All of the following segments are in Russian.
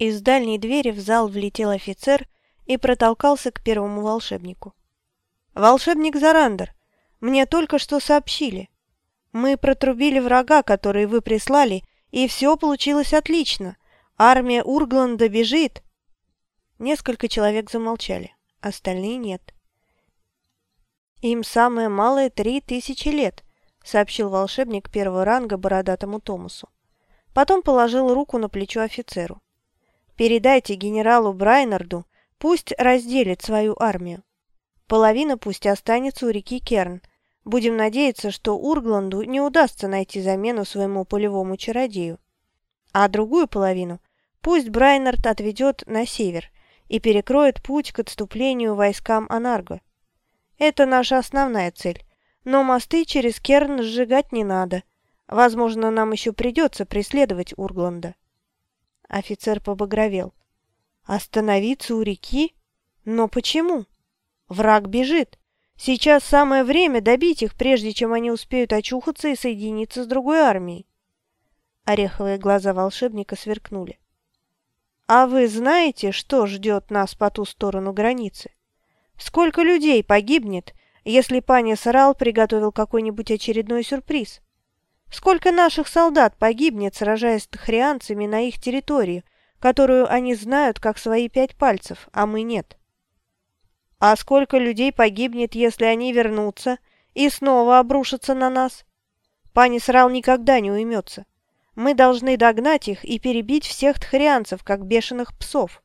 Из дальней двери в зал влетел офицер и протолкался к первому волшебнику. «Волшебник Зарандер, мне только что сообщили. Мы протрубили врага, который вы прислали, и все получилось отлично. Армия Ургланда бежит». Несколько человек замолчали, остальные нет. «Им самое малое три тысячи лет», — сообщил волшебник первого ранга бородатому Томасу. Потом положил руку на плечо офицеру. «Передайте генералу Брайнарду, пусть разделит свою армию. Половина пусть останется у реки Керн. Будем надеяться, что Ургланду не удастся найти замену своему полевому чародею. А другую половину пусть Брайнард отведет на север и перекроет путь к отступлению войскам Анарго. Это наша основная цель. Но мосты через Керн сжигать не надо. Возможно, нам еще придется преследовать Ургланда. Офицер побагровел. Остановиться у реки? Но почему? Враг бежит. Сейчас самое время добить их, прежде чем они успеют очухаться и соединиться с другой армией. Ореховые глаза волшебника сверкнули. «А вы знаете, что ждет нас по ту сторону границы? Сколько людей погибнет, если пани Сарал приготовил какой-нибудь очередной сюрприз? Сколько наших солдат погибнет, сражаясь с тхрианцами на их территории, которую они знают как свои пять пальцев, а мы нет?» А сколько людей погибнет, если они вернутся и снова обрушатся на нас? Пани Срал никогда не уймется. Мы должны догнать их и перебить всех тхарианцев, как бешеных псов.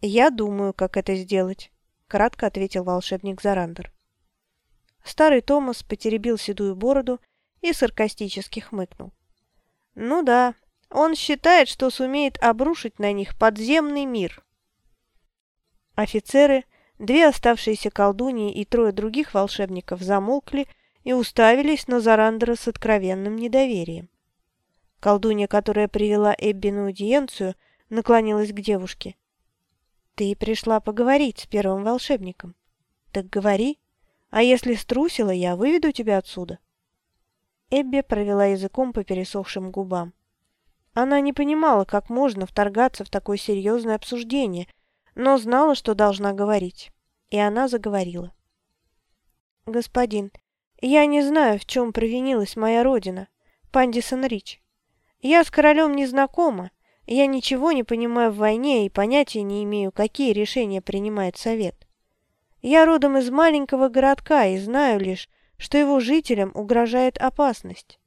«Я думаю, как это сделать», — кратко ответил волшебник Зарандер. Старый Томас потеребил седую бороду и саркастически хмыкнул. «Ну да, он считает, что сумеет обрушить на них подземный мир». Офицеры Две оставшиеся колдуньи и трое других волшебников замолкли и уставились на Зарандера с откровенным недоверием. Колдунья, которая привела Эбби на аудиенцию, наклонилась к девушке. «Ты пришла поговорить с первым волшебником. Так говори, а если струсила, я выведу тебя отсюда». Эбби провела языком по пересохшим губам. Она не понимала, как можно вторгаться в такое серьезное обсуждение, но знала, что должна говорить. И она заговорила. «Господин, я не знаю, в чем провинилась моя родина, Пандисон Рич. Я с королем не знакома, я ничего не понимаю в войне и понятия не имею, какие решения принимает совет. Я родом из маленького городка и знаю лишь, что его жителям угрожает опасность.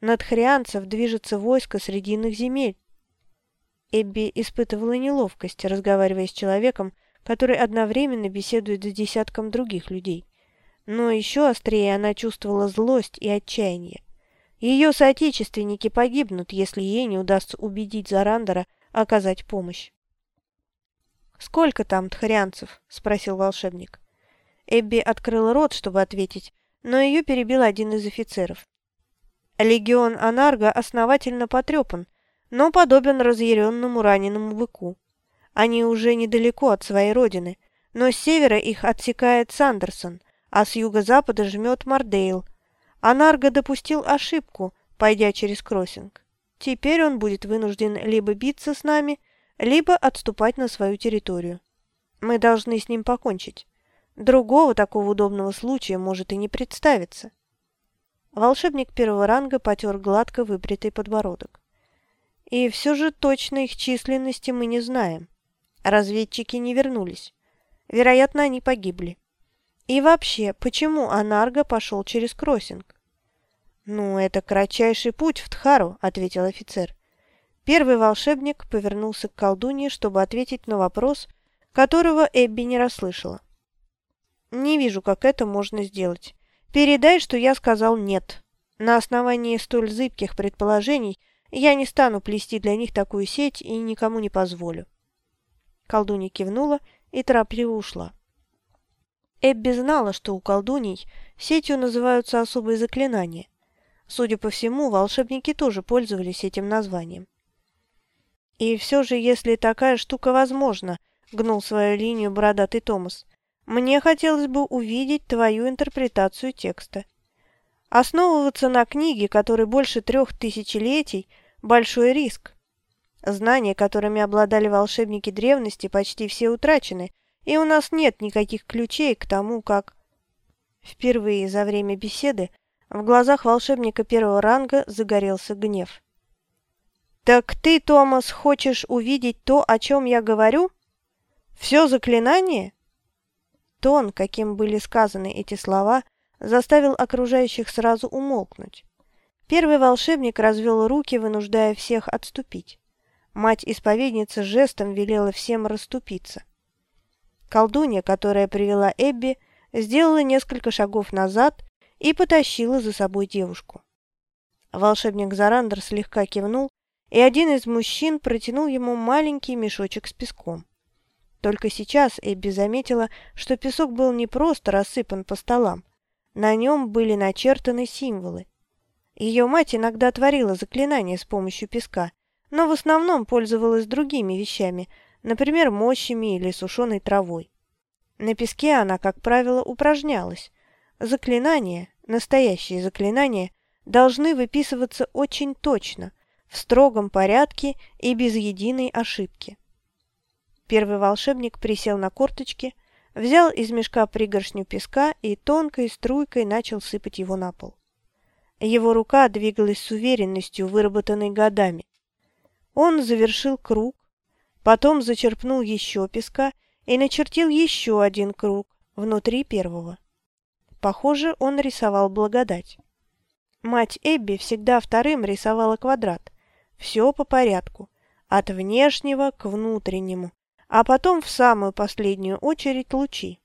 Над хрианцев движется войско срединных земель. Эбби испытывала неловкость, разговаривая с человеком, который одновременно беседует с десятком других людей. Но еще острее она чувствовала злость и отчаяние. Ее соотечественники погибнут, если ей не удастся убедить Зарандера оказать помощь. «Сколько там тхарианцев?» – спросил волшебник. Эбби открыла рот, чтобы ответить, но ее перебил один из офицеров. Легион Анарга основательно потрепан, но подобен разъяренному раненому быку. Они уже недалеко от своей родины, но с севера их отсекает Сандерсон, а с юго-запада жмет Мардейл. Анарго допустил ошибку, пойдя через кроссинг. Теперь он будет вынужден либо биться с нами, либо отступать на свою территорию. Мы должны с ним покончить. Другого такого удобного случая может и не представиться. Волшебник первого ранга потер гладко выбритый подбородок. И все же точно их численности мы не знаем. Разведчики не вернулись. Вероятно, они погибли. И вообще, почему Анарго пошел через кроссинг? «Ну, это кратчайший путь в Тхару», — ответил офицер. Первый волшебник повернулся к колдунье, чтобы ответить на вопрос, которого Эбби не расслышала. «Не вижу, как это можно сделать. Передай, что я сказал «нет». На основании столь зыбких предположений я не стану плести для них такую сеть и никому не позволю». Колдунья кивнула и торопливо ушла. Эбби знала, что у колдуней сетью называются особые заклинания. Судя по всему, волшебники тоже пользовались этим названием. «И все же, если такая штука возможна», — гнул свою линию бородатый Томас, «мне хотелось бы увидеть твою интерпретацию текста. Основываться на книге, которой больше трех тысячелетий, большой риск. Знания, которыми обладали волшебники древности, почти все утрачены, и у нас нет никаких ключей к тому, как...» Впервые за время беседы в глазах волшебника первого ранга загорелся гнев. «Так ты, Томас, хочешь увидеть то, о чем я говорю? Все заклинание?» Тон, каким были сказаны эти слова, заставил окружающих сразу умолкнуть. Первый волшебник развел руки, вынуждая всех отступить. Мать-исповедница жестом велела всем расступиться. Колдунья, которая привела Эбби, сделала несколько шагов назад и потащила за собой девушку. Волшебник Зарандер слегка кивнул, и один из мужчин протянул ему маленький мешочек с песком. Только сейчас Эбби заметила, что песок был не просто рассыпан по столам. На нем были начертаны символы. Ее мать иногда творила заклинания с помощью песка, но в основном пользовалась другими вещами, например, мощами или сушеной травой. На песке она, как правило, упражнялась. Заклинания, настоящие заклинания, должны выписываться очень точно, в строгом порядке и без единой ошибки. Первый волшебник присел на корточки, взял из мешка пригоршню песка и тонкой струйкой начал сыпать его на пол. Его рука двигалась с уверенностью, выработанной годами. Он завершил круг, потом зачерпнул еще песка и начертил еще один круг внутри первого. Похоже, он рисовал благодать. Мать Эбби всегда вторым рисовала квадрат. Все по порядку, от внешнего к внутреннему, а потом в самую последнюю очередь лучи.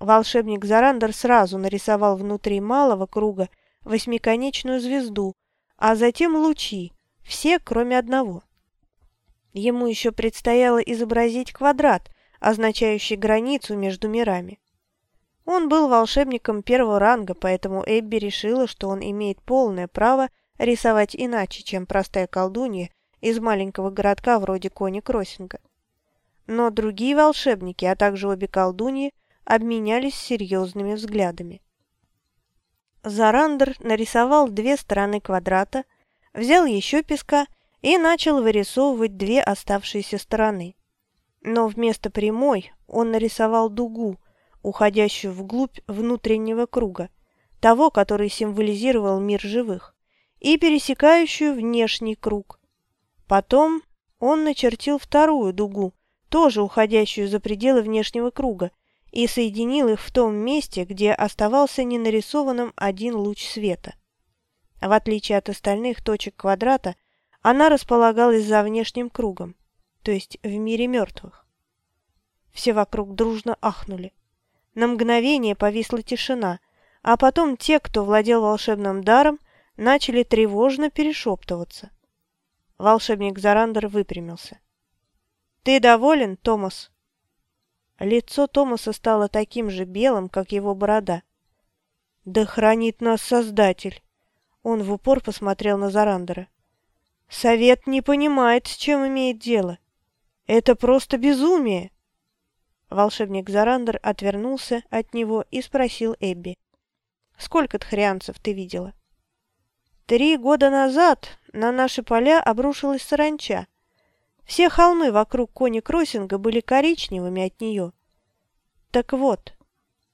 Волшебник Зарандер сразу нарисовал внутри малого круга восьмиконечную звезду, а затем лучи, все, кроме одного. Ему еще предстояло изобразить квадрат, означающий границу между мирами. Он был волшебником первого ранга, поэтому Эбби решила, что он имеет полное право рисовать иначе, чем простая колдунья из маленького городка вроде Кони Кроссинга. Но другие волшебники, а также обе колдуньи, обменялись серьезными взглядами. Зарандер нарисовал две стороны квадрата, взял еще песка и начал вырисовывать две оставшиеся стороны. Но вместо прямой он нарисовал дугу, уходящую вглубь внутреннего круга, того, который символизировал мир живых, и пересекающую внешний круг. Потом он начертил вторую дугу, тоже уходящую за пределы внешнего круга, и соединил их в том месте, где оставался ненарисованным один луч света. В отличие от остальных точек квадрата, она располагалась за внешним кругом, то есть в мире мертвых. Все вокруг дружно ахнули. На мгновение повисла тишина, а потом те, кто владел волшебным даром, начали тревожно перешептываться. Волшебник Зарандер выпрямился. «Ты доволен, Томас?» Лицо Томаса стало таким же белым, как его борода. «Да хранит нас Создатель!» Он в упор посмотрел на Зарандера. «Совет не понимает, с чем имеет дело. Это просто безумие!» Волшебник Зарандер отвернулся от него и спросил Эбби. «Сколько тхрианцев ты видела?» «Три года назад на наши поля обрушилась саранча. Все холмы вокруг кони-кроссинга были коричневыми от нее. Так вот,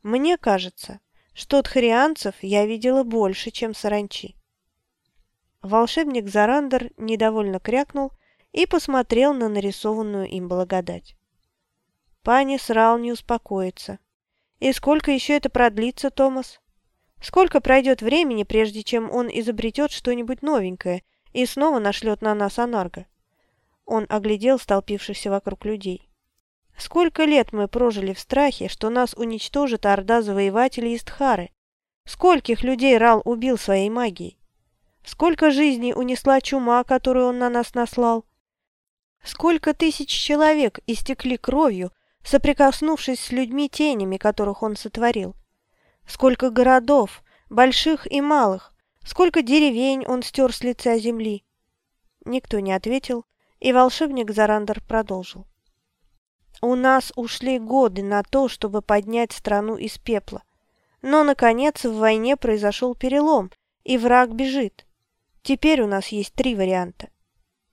мне кажется, что тхарианцев я видела больше, чем саранчи. Волшебник Зарандер недовольно крякнул и посмотрел на нарисованную им благодать. Пани срал не успокоится. И сколько еще это продлится, Томас? Сколько пройдет времени, прежде чем он изобретет что-нибудь новенькое и снова нашлет на нас анарго? Он оглядел столпившихся вокруг людей. Сколько лет мы прожили в страхе, что нас уничтожит орда завоевателей из Тхары? Скольких людей Рал убил своей магией? Сколько жизней унесла чума, которую он на нас наслал? Сколько тысяч человек истекли кровью, соприкоснувшись с людьми-тенями, которых он сотворил? Сколько городов, больших и малых, сколько деревень он стер с лица земли? Никто не ответил, и волшебник Зарандер продолжил. «У нас ушли годы на то, чтобы поднять страну из пепла. Но, наконец, в войне произошел перелом, и враг бежит. Теперь у нас есть три варианта.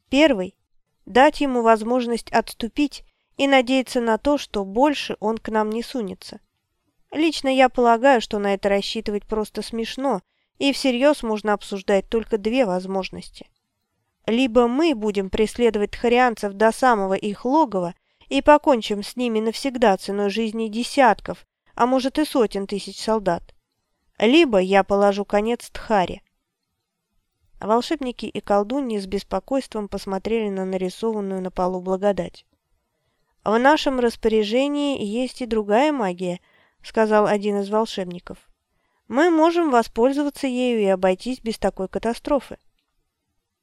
Первый – дать ему возможность отступить и надеяться на то, что больше он к нам не сунется. Лично я полагаю, что на это рассчитывать просто смешно, и всерьез можно обсуждать только две возможности. Либо мы будем преследовать тхарианцев до самого их логова и покончим с ними навсегда ценой жизни десятков, а может и сотен тысяч солдат. Либо я положу конец Тхаре. Волшебники и колдуньи с беспокойством посмотрели на нарисованную на полу благодать. «В нашем распоряжении есть и другая магия», — сказал один из волшебников. «Мы можем воспользоваться ею и обойтись без такой катастрофы».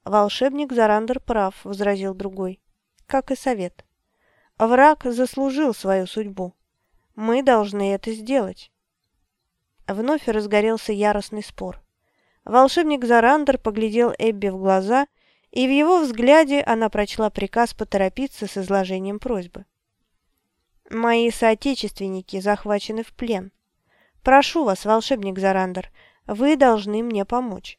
«Волшебник Зарандер прав», — возразил другой, — «как и совет. Враг заслужил свою судьбу. Мы должны это сделать». Вновь разгорелся яростный спор. Волшебник Зарандер поглядел Эбби в глаза, и в его взгляде она прочла приказ поторопиться с изложением просьбы. «Мои соотечественники захвачены в плен. Прошу вас, волшебник Зарандер, вы должны мне помочь.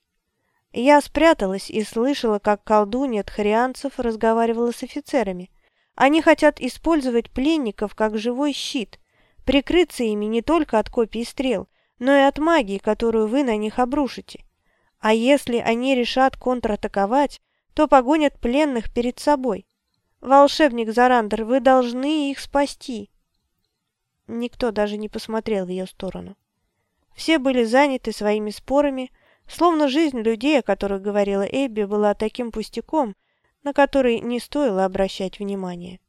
Я спряталась и слышала, как колдунья тхарианцев разговаривала с офицерами. Они хотят использовать пленников как живой щит, прикрыться ими не только от копий стрел, но и от магии, которую вы на них обрушите. А если они решат контратаковать, то погонят пленных перед собой. Волшебник Зарандер, вы должны их спасти. Никто даже не посмотрел в ее сторону. Все были заняты своими спорами, Словно жизнь людей, о которых говорила Эбби, была таким пустяком, на который не стоило обращать внимания.